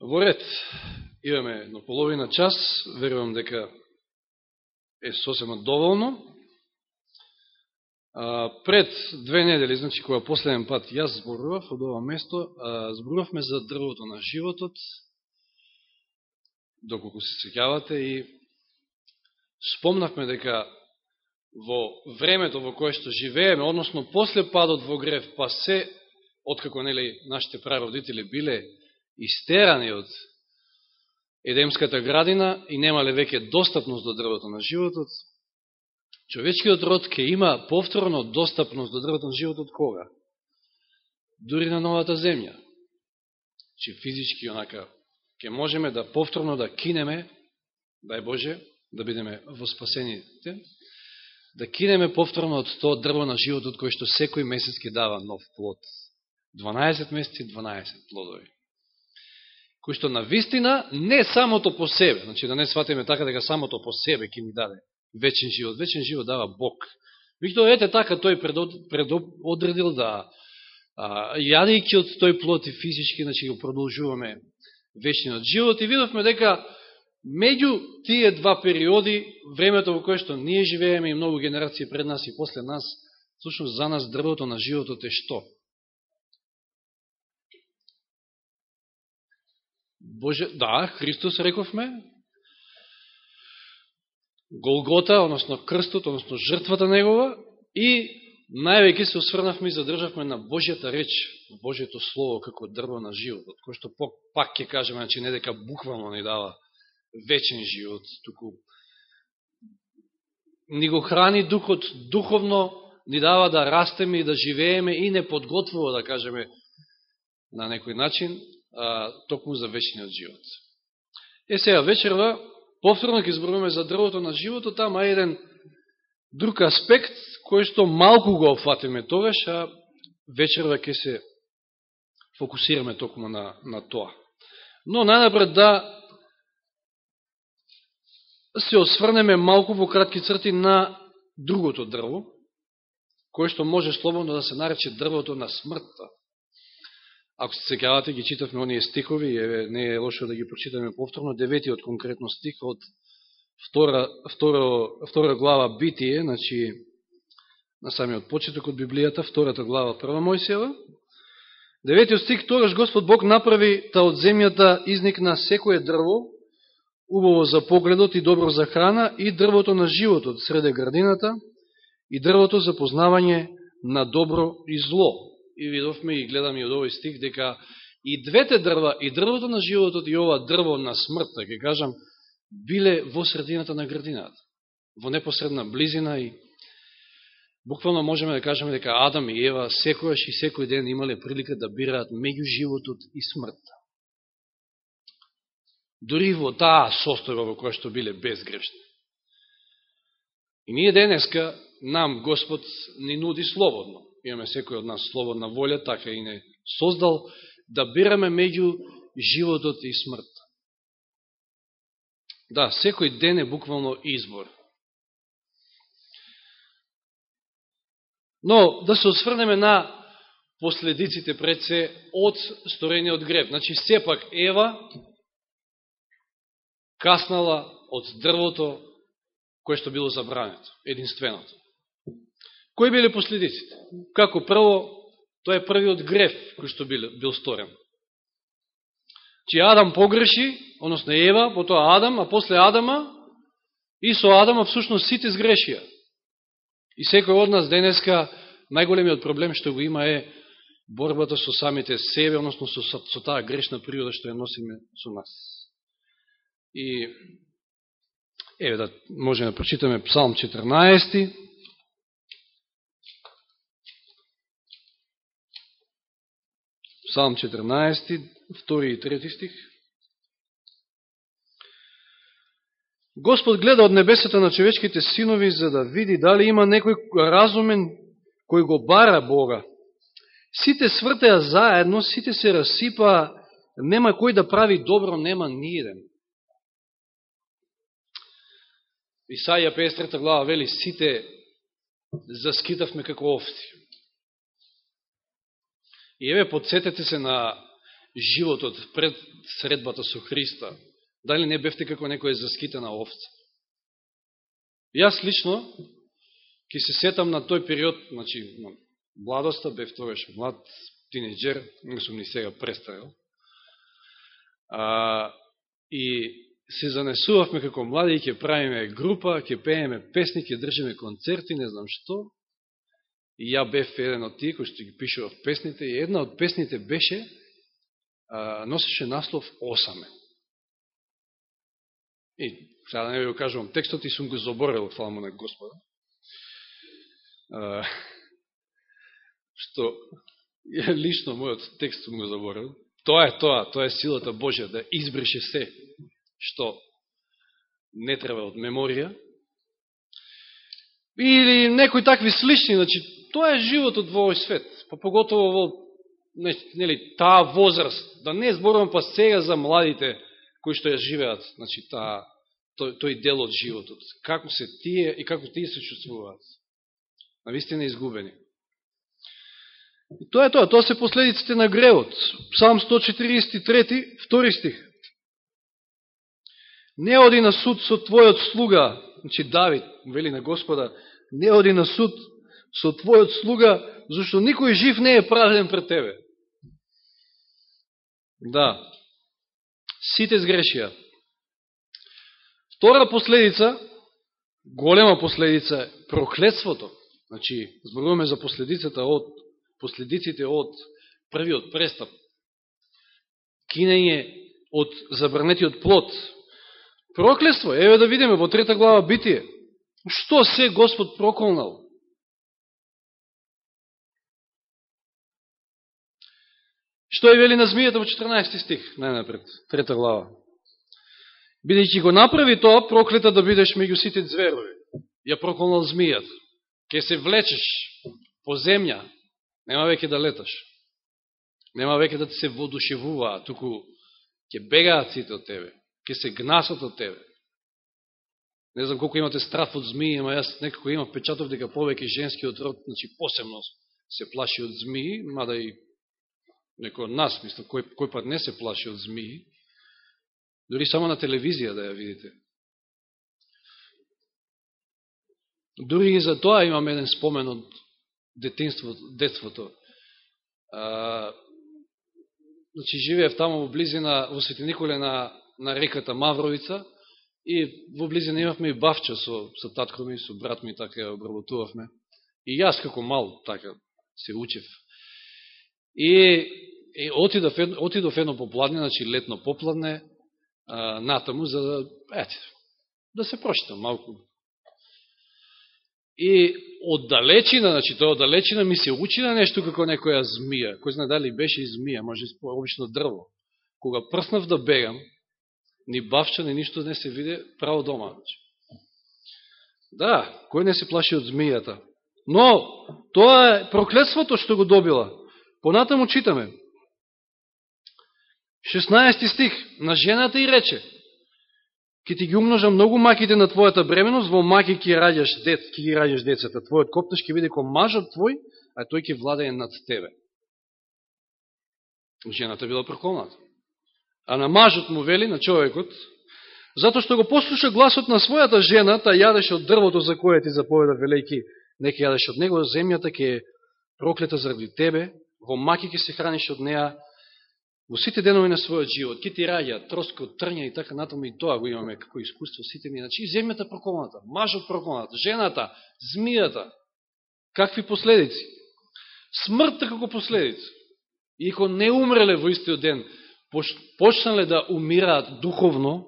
Во ред, имаме едно половина час, верувам дека е сосема доволно. А, пред две недели, значи кога последен пат јас зборував од ова место, а, зборувавме за дрвото на животот, доколку се секјавате и спомнавме дека во времето во кое што живееме, односно после падот во грев, па се, откако нели нашите прародители биле истерани од Едемската градина и немале веќе достапност до дрвото на животот, човечкиот род ќе има повторно достапност до дрвото на животот кога? Дури на новата земја. Че физички онака ќе можеме да повторно да кинеме, дај Боже, да бидеме во спасените, да кинеме повторно од тоа дрво на животот кој што секој месец ќе дава нов плод. 12 месеци, 12 плодови кој што на вистина не самото по себе, значи да не сватиме така дека самото по себе ќе ни даде вечен живот. Вечен живот дава Бог. Викто ете така, тој предодредил да, јадејќи од тој плод и физички, значи го продолжуваме вечниот живот и видовме дека меѓу тие два периоди, времето во кое што ние живееме и многу генерации пред нас и после нас, Слушам за нас дрвото на животот е што? Боже, да, Христос рековме, Голгота, односно крстот, односно жртвата негова. И највеќе се осврнавме и задржавме на Божјата реч, Божјето Слово како дрво на животот, кој што пак ќе кажеме, значи не дека буквално ни дава вечен живот, туку ни го храни духот духовно, ни дава да растеме и да живееме и не подготвува, да кажеме, на некој начин, а, токму за вечниот живот. Е сега вечерва, повторно ќе зборуваме за дрвото на животот, тама еден друг аспект, кој што малку го офатиме тогаш, а вечерва ќе се фокусираме токму на, на тоа. Но најнапред да се осврнеме малку во кратки црти на другото дрво, кое што може слободно да се нарече дрвото на смртта. Ако се секавате, ги читавме оние стихови, еве, не е лошо да ги прочитаме повторно, деветиот конкретно стих од втора, втора, втора глава Битие, значи на самиот почеток од Библијата, втората глава Прва Мојсева. Деветиот стих, тогаш Господ Бог направи та од земјата изникна секое дрво, убаво за погледот и добро за храна, и дрвото на животот среде градината, и дрвото за познавање на добро и зло и видовме и гледаме од овој стих дека и двете дрва, и дрвото на животот и ова дрво на смртта, ќе кажам, биле во средината на градината, во непосредна близина и буквално можеме да кажеме дека Адам и Ева секојаш и секој ден имале прилика да бираат меѓу животот и смртта. Дори во таа состојба во која што биле безгрешни. И ние денеска нам Господ ни нуди слободно имаме секој од нас слободна волја, така и не создал, да бираме меѓу животот и смртта. Да, секој ден е буквално избор. Но, да се осврнеме на последиците пред се од сторениот греб. Значи, сепак Ева каснала од дрвото кое што било забрането, единственото. Кои биле последиците? Како прво, тоа е првиот греф кој што бил, бил сторен. Че Адам погреши, односно Ева, потоа Адам, а после Адама, и со Адама всушност сите сгрешија. И секој од нас денеска, најголемиот проблем што го има е борбата со самите себе, односно со, со, со таа грешна природа што ја носиме со нас. И еве да можеме да прочитаме Псалм 14, Псалм 14, втори и трети стих. Господ гледа од небесата на човечките синови за да види дали има некој разумен кој го бара Бога. Сите свртеа заедно, сите се расипа, нема кој да прави добро, нема ниеден. Исаја 53 глава вели, сите заскитавме како овци. И еве, подсетете се на животот пред средбата со Христа, дали не бевте како некоја заскитена овца? Јас лично ќе се сетам на тој период, значи, на младоста, бев тогаш млад тинеджер, не сум ни сега престарел. А, и се занесувавме како млади, ќе правиме група, ќе пееме песни, ќе држиме концерти, не знам што. И ја бев еден од тие кои што ги пишува песните, и една од песните беше, а, носеше наслов Осаме. И сега да не ви го кажувам текстот и сум го заборел, фала му на Господа. А, што ја лично мојот текст сум го заборел. Тоа е тоа, тоа е силата Божја, да избрише се што не треба од меморија. Или некои такви слични, значи, тоа е животот во овој свет, па поготово во нели, таа возраст, да не зборувам па сега за младите кои што ја живеат, значи, таа, тој, тој дел од животот. Како се тие и како тие се чувствуваат. Навистина изгубени. И тоа е тоа, тоа се последиците на гревот. Псалм 143, втори стих. Не оди на суд со твојот слуга, значи Давид, вели на Господа, не оди на суд со твојот слуга, зашто никој жив не е праведен пред тебе. Да, сите сгрешија. Втора последица, голема последица, проклетството. Значи, зборуваме за последицата од последиците од првиот престап. Кинење од забранетиот плод. Проклетство. еве да видиме во трета глава Битие. Што се Господ проколнал? Што е вели на змијата во 14 стих, најнапред, трета глава. Бидејќи го направи тоа, проклета да бидеш меѓу сите зверови. Ја проколнал змијата. Ке се влечеш по земја, Нема веќе да леташ. Нема веќе да ти се водушевуваа, туку ќе бегаат сите од тебе, ќе се гнасат од тебе. Не знам колко имате страф од змии, ама јас некако имам печатов дека повеќе женскиот род, значи посебно се плаши од змии, мада и некој од нас, мислам, кој, кој пат не се плаши од змии, дори само на телевизија да ја видите. Дори и за тоа имам еден спомен од детинството, детството. А, значи, живеев тамо во близина, во Свети Николе на, на реката Мавровица и во близина имавме и бавча со, со татко ми, со брат ми, така обработувавме. И јас како мал, така, се учев. И, и отидов, отидов едно попладне, значи летно попладне, а, натаму, за да, ете, да се прочитам малку И од далечина, значи тоа од далечина ми се учи на нешто како некоја змија. Кој знае дали беше и змија, може обично дрво. Кога прснав да бегам, ни бавча, ни ништо не се виде право дома. Значи. Да, кој не се плаши од змијата. Но, тоа е проклетството што го добила. Понатаму читаме. 16 стих. На жената и рече, ќе ти ги умножа многу маките на твојата бременост, во маки ќе раѓаш дет, ќе ги раѓаш децата. Твојот коптеш ќе биде ко мажот твој, а тој ќе владае над тебе. Жената била проколната. А на мажот му вели, на човекот, затоа што го послуша гласот на својата жена, та јадеше од дрвото за кое ти заповеда велејки, нека јадеш од него, земјата ќе е проклета заради тебе, во маки ќе се храниш од неа, во сите денови на својот живот, кити раѓа, троско, трња и така натаму и тоа го имаме како искуство сите ни. Значи, земјата проколната, мажот проколната, жената, змијата, какви последици? Смртта како последица. Ико не умреле во истиот ден, почнале да умираат духовно,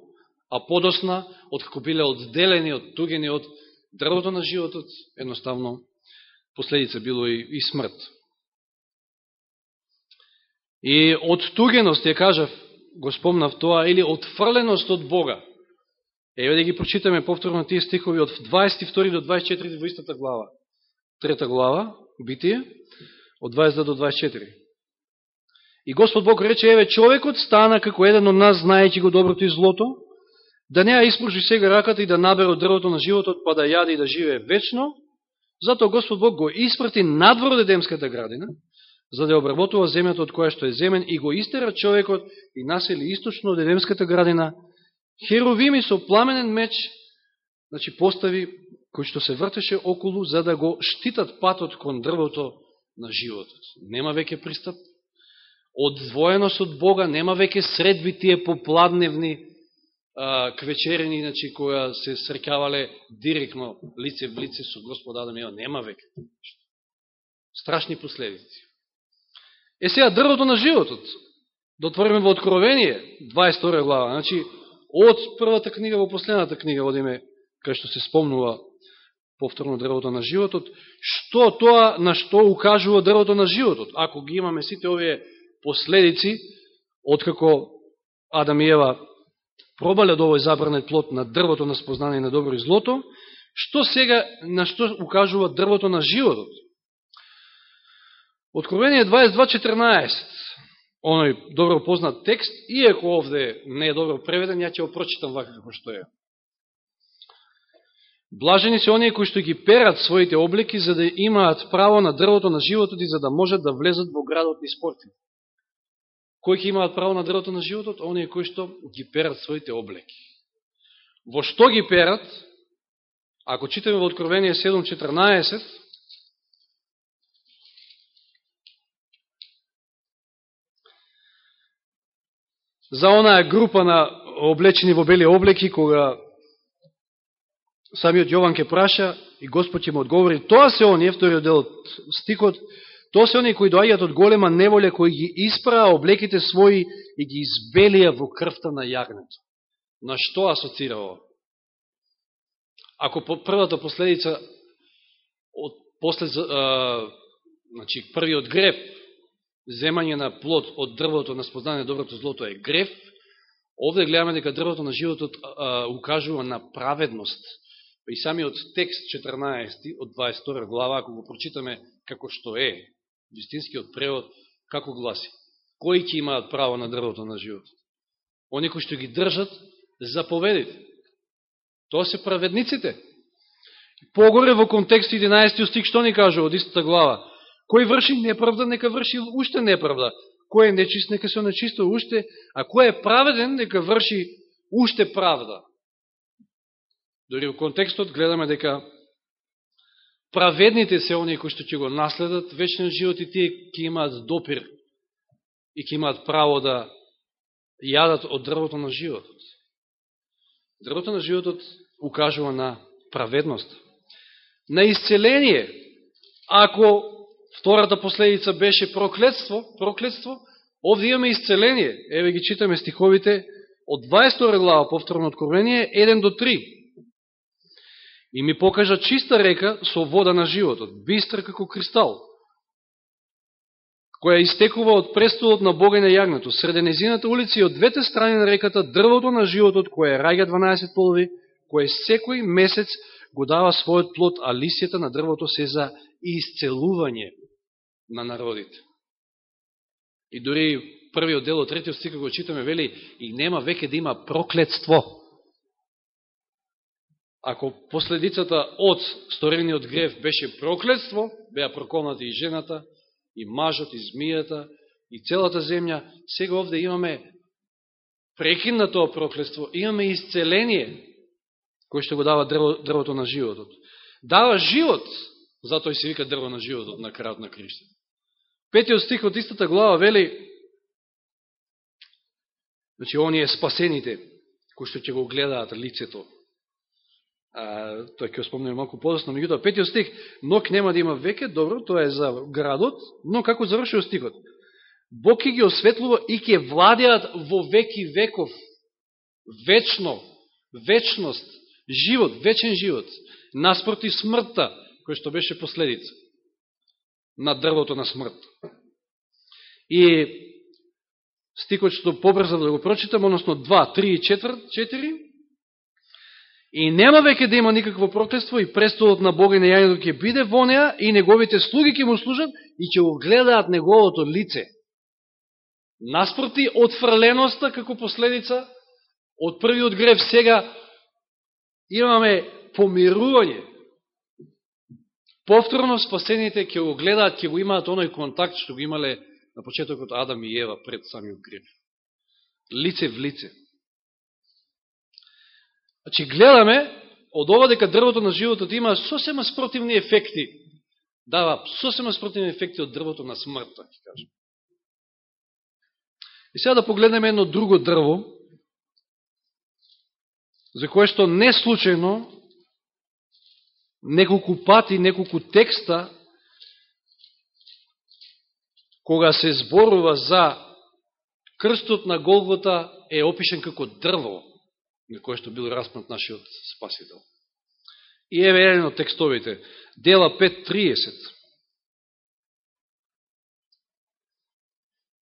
а подосна, откако биле одделени, оттугени од дрвото на животот, едноставно, последица било и, и смрт. И тугеност, ја кажав, го спомнав тоа, или отфрленост од Бога. Еве да ги прочитаме повторно тие стихови од 22 до 24 во истата глава. Трета глава, Битие, од 22 до 24. И Господ Бог рече, еве човекот стана како еден од нас, знаејќи го доброто и злото, да не ја испружи сега раката и да набере од дрвото на животот, па да јаде и да живее вечно, затоа Господ Бог го испрати надвор од Едемската градина, за да обработува земјата од која што е земен и го истера човекот и насели источно од Едемската градина, херовими со пламенен меч, значи постави кој што се вртеше околу за да го штитат патот кон дрвото на животот. Нема веќе пристап, одвоеност од Бога, нема веќе средби тие попладневни а, квечерени, значи, која се срекавале директно лице в лице со Господ Адам и нема веќе. Страшни последици. Е сега дрвото на животот. Да Дотвориме во Откровение, 22 глава. Значи, од првата книга во последната книга одиме, кај што се спомнува повторно дрвото на животот. Што тоа на што укажува дрвото на животот? Ако ги имаме сите овие последици, откако Адам и Ева пробале од овој забранет плод на дрвото на спознание на добро и злото, што сега, на што укажува дрвото на животот? Откровение 22.14, оној добро познат текст, иако овде не е добро преведен, ја ќе го прочитам вака како што е. Блажени се оние кои што ги перат своите облеки за да имаат право на дрвото на животот и за да можат да влезат во градот и спорти. Кои ќе имаат право на дрвото на животот? Оние кои што ги перат своите облеки. Во што ги перат? Ако читаме во Откровение 7.14, за онаа група на облечени во бели облеки, кога самиот Јован ке праша и Господ ќе му одговори, тоа се оние, вториот дел од стикот, тоа се оние кои доаѓат од голема неволе, кои ги испраа облеките своји и ги избелија во крвта на јагнето. На што асоцира ова? Ако по првата последица од после а, значи првиот греб земање на плод од дрвото на спознание доброто злото е греф, овде гледаме дека дрвото на животот а, укажува на праведност. И самиот текст 14 од 22 глава, ако го прочитаме како што е, вистинскиот превод, како гласи? Кои ќе имаат право на дрвото на животот? Они кои што ги држат заповедите. Тоа се праведниците. Погоре во контекст 11 стих, што ни кажува од истата глава? Кој врши неправда, нека врши уште неправда. Кој е нечист, нека се нечисто уште, а кој е праведен, нека врши уште правда. Дори во контекстот гледаме дека праведните се оние кои што ќе го наследат вечниот живот и тие ќе имаат допир и ќе имаат право да јадат од дрвото на животот. Дрвото на животот укажува на праведност. На исцеление, ако Втората последица беше проклетство, проклетство. Овде имаме исцеление. Еве ги читаме стиховите од 22 глава, повторно откровение, 1 до 3. И ми покажа чиста река со вода на животот, бистра како кристал, која истекува од престолот на Бога и на јагнато, среденезината улици и од двете страни на реката, дрвото на животот, кое раѓа 12 полови, кое секој месец го дава својот плод, а лисјата на дрвото се за исцелување на народите. И дори првиот дел од третиот стих го читаме, вели, и нема веќе да има проклетство. Ако последицата од сторениот грев беше проклетство, беа проконати и жената, и мажот, и змијата, и целата земја, сега овде имаме прекин на тоа проклетство, имаме исцеление, кој што го дава дрво, дрвото на животот. Дава живот, затоа и се вика дрво на животот на крајот на криштето. Петиот стих од истата глава вели, значи, оние спасените, кои што ќе го гледаат лицето, а, тој ќе спомнеме малку подосно, меѓутоа, петиот стих, ног нема да има веке, добро, тоа е за градот, но како завршува стихот? Бог ќе ги осветлува и ќе владеат во веки веков, вечно, вечност, живот, вечен живот, наспроти смртта, кој што беше последица на дрвото на смрт. И стикот што побрза да го прочитам, односно 2, 3 и 4, 4, И нема веќе да има никакво проклество и престолот на Бога и на јањето ќе биде во неа и неговите слуги ќе му служат и ќе го гледаат неговото лице. Наспроти од фрленоста како последица од првиот грев сега имаме помирување Повторно спасените ќе го гледаат, ќе го имаат оној контакт што го имале на почетокот Адам и Ева пред самиот грех. Лице в лице. Значи, гледаме од ова дека дрвото на животот има сосема спротивни ефекти. Дава сосема спротивни ефекти од дрвото на смртта, да ќе кажем. И сега да погледнеме едно друго дрво, за кое што не случайно неколку пати, неколку текста, кога се зборува за крстот на Голгота, е опишен како дрво на кое што бил распнат нашиот Спасител. И еве еден од текстовите. Дела 5.30.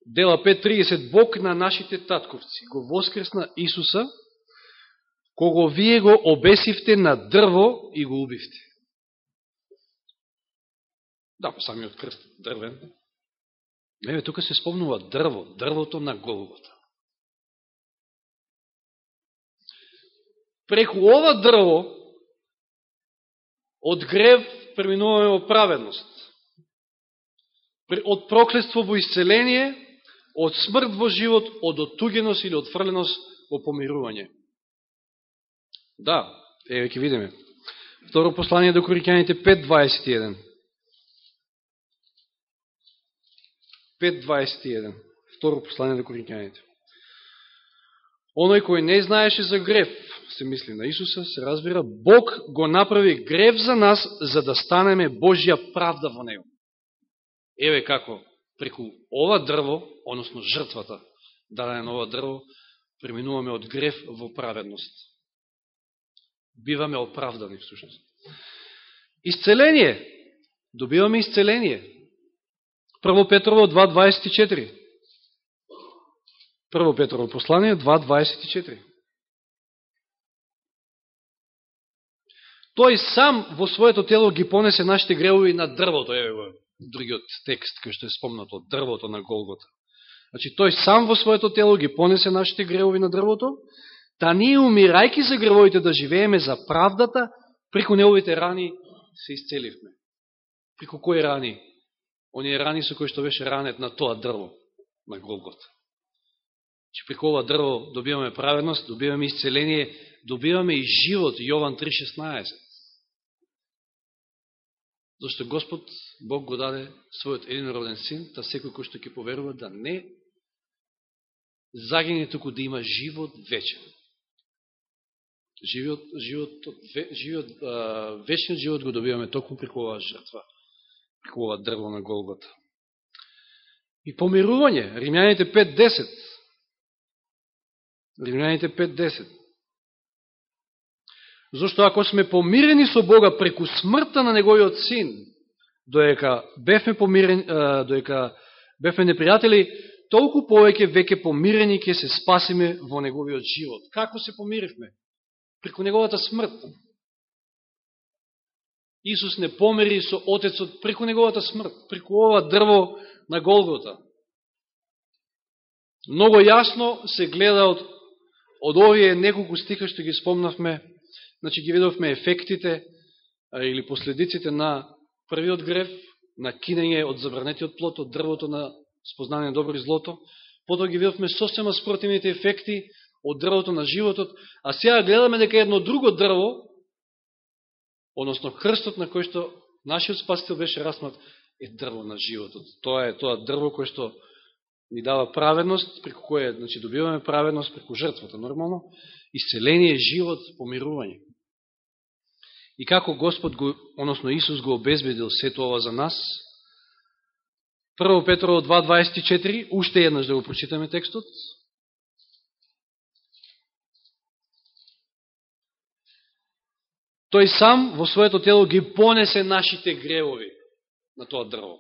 Дела 5.30. Бог на нашите татковци го воскресна Исуса, кого вие го обесивте на дрво и го убивте. Да, самиот крст дрвен. Еве, тука се спомнува дрво, дрвото на Голгота. преку ова дрво од грев преминуваме во праведност. Од проклество во исцеление, од смрт во живот, од отугеност или отфрленост во помирување. Да, еве ќе видиме. Второ послание до Коринќаните 5.21. 5.21. Второ послание до Коринќаните. Оној кој не знаеше за грев, се мисли на Исуса, се разбира, Бог го направи грев за нас, за да станеме Божја правда во него. Еве како, преку ова дрво, односно жртвата, дадена на ова дрво, преминуваме од грев во праведност. Биваме оправдани, всушност. Исцеление. Добиваме исцеление. Прво Петрово 2.24. Прво Петрово послание 2.24. Тој сам во своето тело ги понесе нашите гревови на дрвото, еве го другиот текст кој што е спомнато, дрвото на Голгота. Значи, тој сам во своето тело ги понесе нашите гревови на дрвото, та ние умирајки за гревовите да живееме за правдата, преку неговите рани се исцеливме. Преку кои рани? Оние рани со кои што беше ранет на тоа дрво, на Голгота че преку ова дрво добиваме праведност, добиваме исцеление, добиваме и живот, Јован 3.16. Зашто Господ, Бог го даде својот единороден син, та секој кој што ќе поверува да не загине туку да има живот вечен. Живот, живот, живот, вечниот живот го добиваме токму преку оваа жртва, кола дрво на Голгота. И помирување, Римјаните 5.10, Римјаните 5.10. Зошто ако сме помирени со Бога преку смртта на Неговиот Син, доека бевме, помирени, доека бевме непријатели, толку повеќе веќе помирени ќе се спасиме во Неговиот живот. Како се помиривме? Преку Неговата смрт. Исус не помери со Отецот преку Неговата смрт, преку ова дрво на Голгота. Много јасно се гледа од од овие неколку стиха што ги спомнавме, значи ги видовме ефектите а, или последиците на првиот грев, на кинење од забранетиот плод, од дрвото на спознание добро и злото, потоа ги видовме сосема спротивните ефекти од дрвото на животот, а сега гледаме дека едно друго дрво, односно крстот на кој што нашиот спасител беше расмат, е дрво на животот. Тоа е тоа дрво кој што ни дава праведност, преку која значи, добиваме праведност преку жртвата, нормално, исцеление, живот, помирување. И како Господ, го, односно Исус го обезбедил сето ова за нас, Прво Петрово 2.24, уште еднаш да го прочитаме текстот. Тој сам во своето тело ги понесе нашите гревови на тоа дрво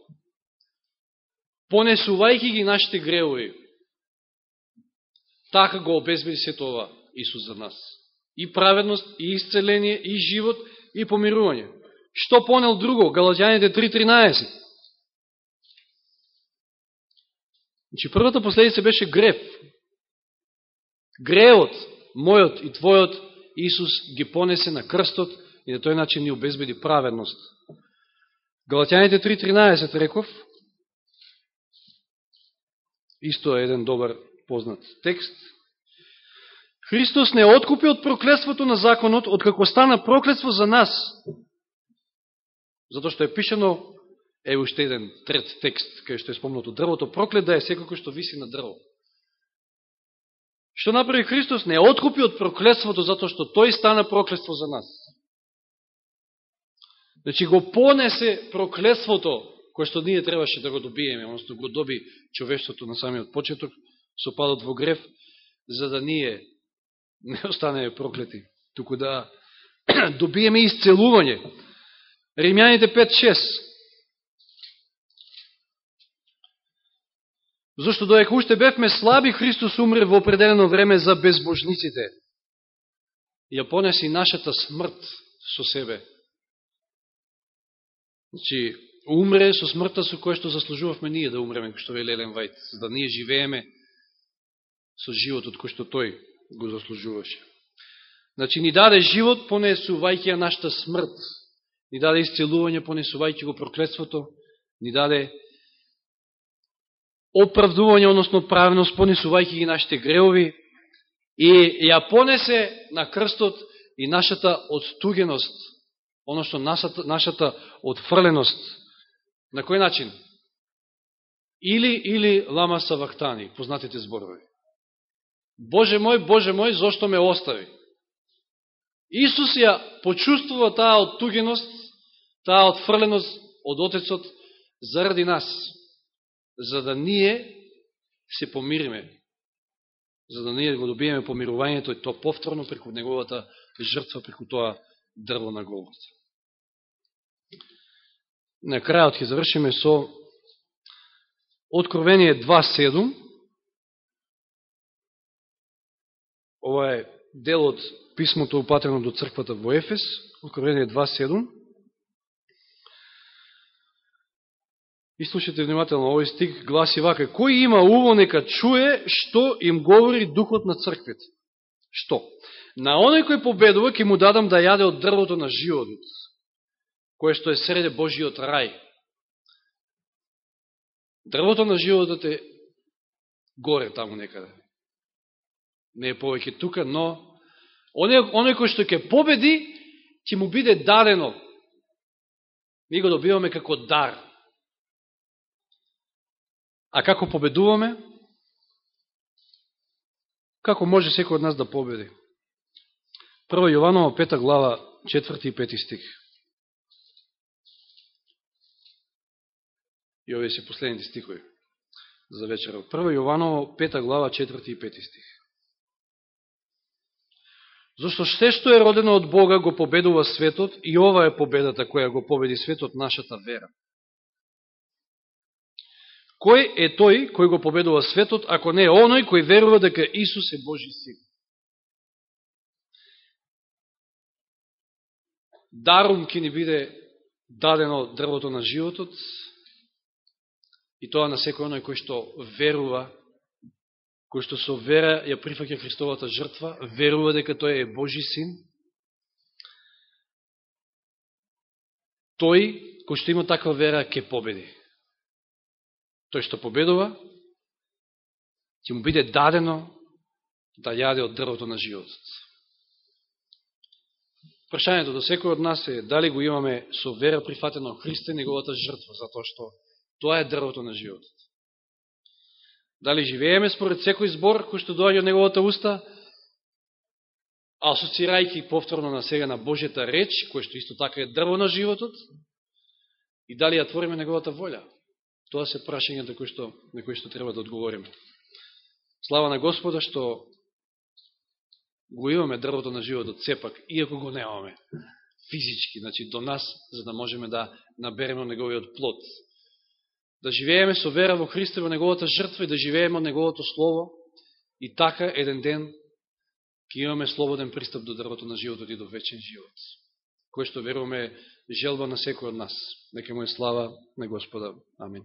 понесувајќи ги нашите гревови, Така го обезбеди се това Исус за нас. И праведност, и исцеление, и живот, и помирување. Што понел друго? Галатјаните 3.13. Значи, првата последица беше грев. Гревот, мојот и твојот, Исус ги понесе на крстот и на тој начин ни обезбеди праведност. Галатјаните 3.13 реков, исто е еден добар познат текст. Христос не откупи од проклетството на законот, откако стана проклетство за нас. затоа што е пишено, е уште еден трет текст, кај што е спомнато дрвото, проклет да е секако што виси на дрво. Што направи Христос? Не откупи од проклетството, затоа што тој стана проклетство за нас. Значи го понесе проклетството, кое што ние требаше да го добиеме, односно го доби човештвото на самиот почеток, со падот во греф, за да ние не останеме проклети, туку да добиеме исцелување. Римјаните 5.6 Зошто доека уште бевме слаби, Христос умре во определено време за безбожниците. Ја понеси нашата смрт со себе. Значи, умре со смртта со која што заслужувавме ние да умреме, што ве Лелен Вајт, за да ние живееме со животот кој што тој го заслужуваше. Значи, ни даде живот, понесувајќи ја нашата смрт. Ни даде исцелување, понесувајќи го проклетството. Ни даде оправдување, односно правеност, понесувајќи ги нашите греови. И ја понесе на крстот и нашата отстугеност, односно нашата, нашата отфрленост. На кој начин? Или, или лама савактани, познатите зборови. Боже мој, Боже мој, зошто ме остави? Исус ја почувствува таа оттугеност, таа отфрленост од Отецот заради нас, за да ние се помириме, за да ние го добиеме помирувањето и то повторно преку неговата жртва, преку тоа дрво на Голгота. На крајот ќе завршиме со Откровение 2.7. Ова е дел од писмото упатено до црквата во Ефес, Откровение 2.7. И слушате внимателно, овој стик, гласи вака. Кој има уво, нека чуе што им говори Духот на црквите. Што? На оној кој победува, ќе му дадам да јаде од дрвото на животот кое што е среде Божиот рај. Дрвото на животот е горе таму некаде. Не е повеќе тука, но оној кој што ќе победи, ќе му биде дадено. Ми го добиваме како дар. А како победуваме? Како може секој од нас да победи? Прво Јованово пета глава четврти и пети стих. И овие се последните стихови за вечера. Прво Јованово, пета глава, четврти и пети стих. Зошто се што е родено од Бога го победува светот и ова е победата која го победи светот, нашата вера. Кој е тој кој го победува светот, ако не е оној кој верува дека Исус е Божи син? Дарум ке ни биде дадено дрвото на животот, И тоа на секој оној кој што верува, кој што со вера ја прифаќа Христовата жртва, верува дека тој е Божи син, тој кој што има таква вера ќе победи. Тој што победува, ќе му биде дадено да јаде од дрвото на животот. Прашањето до секој од нас е дали го имаме со вера прифатено Христе неговата жртва, затоа што Тоа е дрвото на животот. Дали живееме според секој збор кој што доаѓа од неговата уста, асоцирајќи повторно на сега на Божјата реч, кој што исто така е дрво на животот, и дали ја твориме неговата волја. Тоа се прашањето кои што, на кои што треба да одговориме. Слава на Господа што го имаме дрвото на животот сепак, иако го немаме физички, значи до нас, за да можеме да набереме неговиот плод да живееме со вера во Христа во Неговата жртва и да живееме Неговото Слово и така еден ден ќе имаме слободен пристап до дрвото на животот и до вечен живот, кој што веруваме желба на секој од нас. Нека му е слава на Господа. Амин.